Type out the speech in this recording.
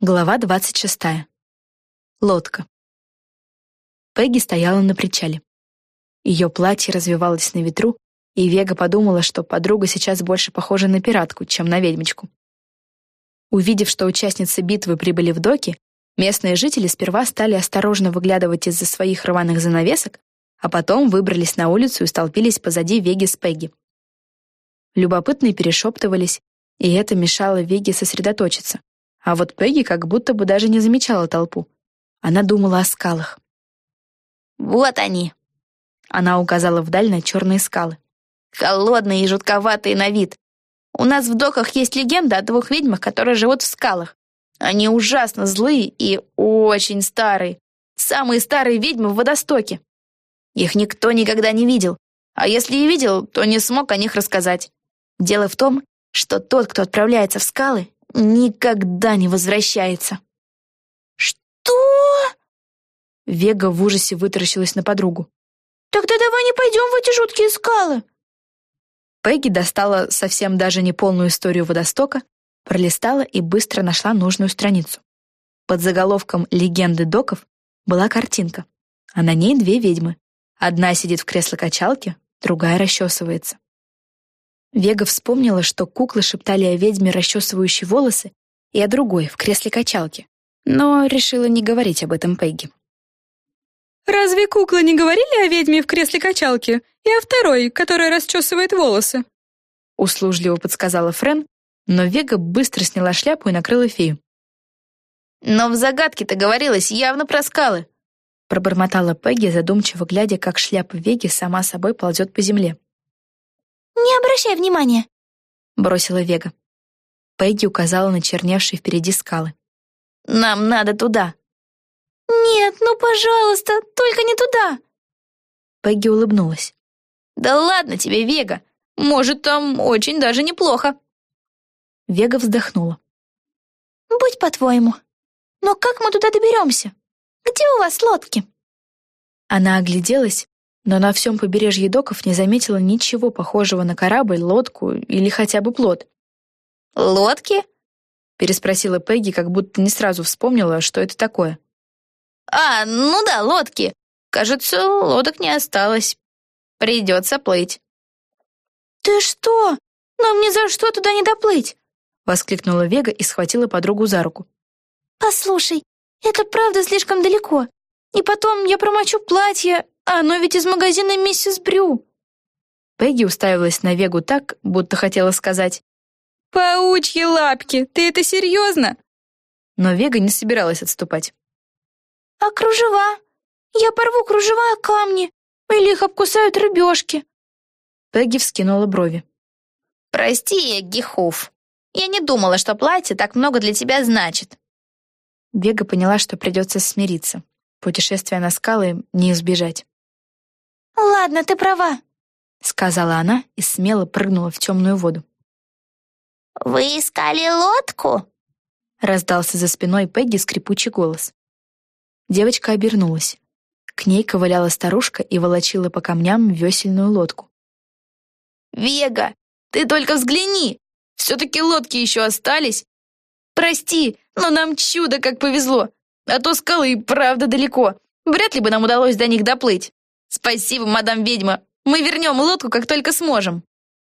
Глава 26. Лодка. Пегги стояла на причале. Ее платье развивалось на ветру, и Вега подумала, что подруга сейчас больше похожа на пиратку, чем на ведьмочку. Увидев, что участницы битвы прибыли в доки, местные жители сперва стали осторожно выглядывать из-за своих рваных занавесок, а потом выбрались на улицу и столпились позади Веги с Пегги. Любопытные перешептывались, и это мешало Веге сосредоточиться. А вот Пегги как будто бы даже не замечала толпу. Она думала о скалах. «Вот они!» Она указала вдаль на черные скалы. «Холодные и жутковатые на вид. У нас в доках есть легенда о двух ведьмах, которые живут в скалах. Они ужасно злые и очень старые. Самые старые ведьмы в водостоке. Их никто никогда не видел. А если и видел, то не смог о них рассказать. Дело в том, что тот, кто отправляется в скалы, никогда не возвращается. «Что?» Вега в ужасе вытаращилась на подругу. «Тогда давай не пойдем в эти жуткие скалы!» Пегги достала совсем даже не полную историю водостока, пролистала и быстро нашла нужную страницу. Под заголовком «Легенды доков» была картинка, а на ней две ведьмы. Одна сидит в кресло-качалке, другая расчесывается. Вега вспомнила, что куклы шептали о ведьме, расчесывающей волосы, и о другой, в кресле качалки, но решила не говорить об этом Пегги. «Разве куклы не говорили о ведьме в кресле качалки и о второй, которая расчесывает волосы?» Услужливо подсказала Френ, но Вега быстро сняла шляпу и накрыла фею. «Но в загадке-то говорилось явно про скалы», пробормотала Пегги, задумчиво глядя, как шляпа Веги сама собой ползет по земле. «Не обращай внимания», — бросила Вега. Пегги указала на черневшие впереди скалы. «Нам надо туда». «Нет, ну, пожалуйста, только не туда». Пегги улыбнулась. «Да ладно тебе, Вега. Может, там очень даже неплохо». Вега вздохнула. «Будь по-твоему. Но как мы туда доберемся? Где у вас лодки?» Она огляделась, но на всем побережье доков не заметила ничего похожего на корабль, лодку или хотя бы плот. «Лодки?» — переспросила Пегги, как будто не сразу вспомнила, что это такое. «А, ну да, лодки. Кажется, лодок не осталось. Придется плыть». «Ты что? Нам ни за что туда не доплыть!» — воскликнула Вега и схватила подругу за руку. «Послушай, это правда слишком далеко. И потом я промочу платье, а оно ведь из магазина «Миссис Брю». Пегги уставилась на Вегу так, будто хотела сказать «Паучьи лапки, ты это серьезно?» Но Вега не собиралась отступать. «А кружева? Я порву кружева о камни, или их обкусают рыбешки». Пегги вскинула брови. «Прости, Гихуф, я не думала, что платье так много для тебя значит». Вега поняла, что придется смириться. Путешествия на скалы не избежать. «Ладно, ты права», — сказала она и смело прыгнула в темную воду. «Вы искали лодку?» — раздался за спиной Пегги скрипучий голос. Девочка обернулась. К ней ковыляла старушка и волочила по камням весельную лодку. «Вега, ты только взгляни! Все-таки лодки еще остались! Прости, но нам чудо как повезло! А то скалы и правда далеко. Вряд ли бы нам удалось до них доплыть. Спасибо, мадам ведьма. Мы вернем лодку, как только сможем.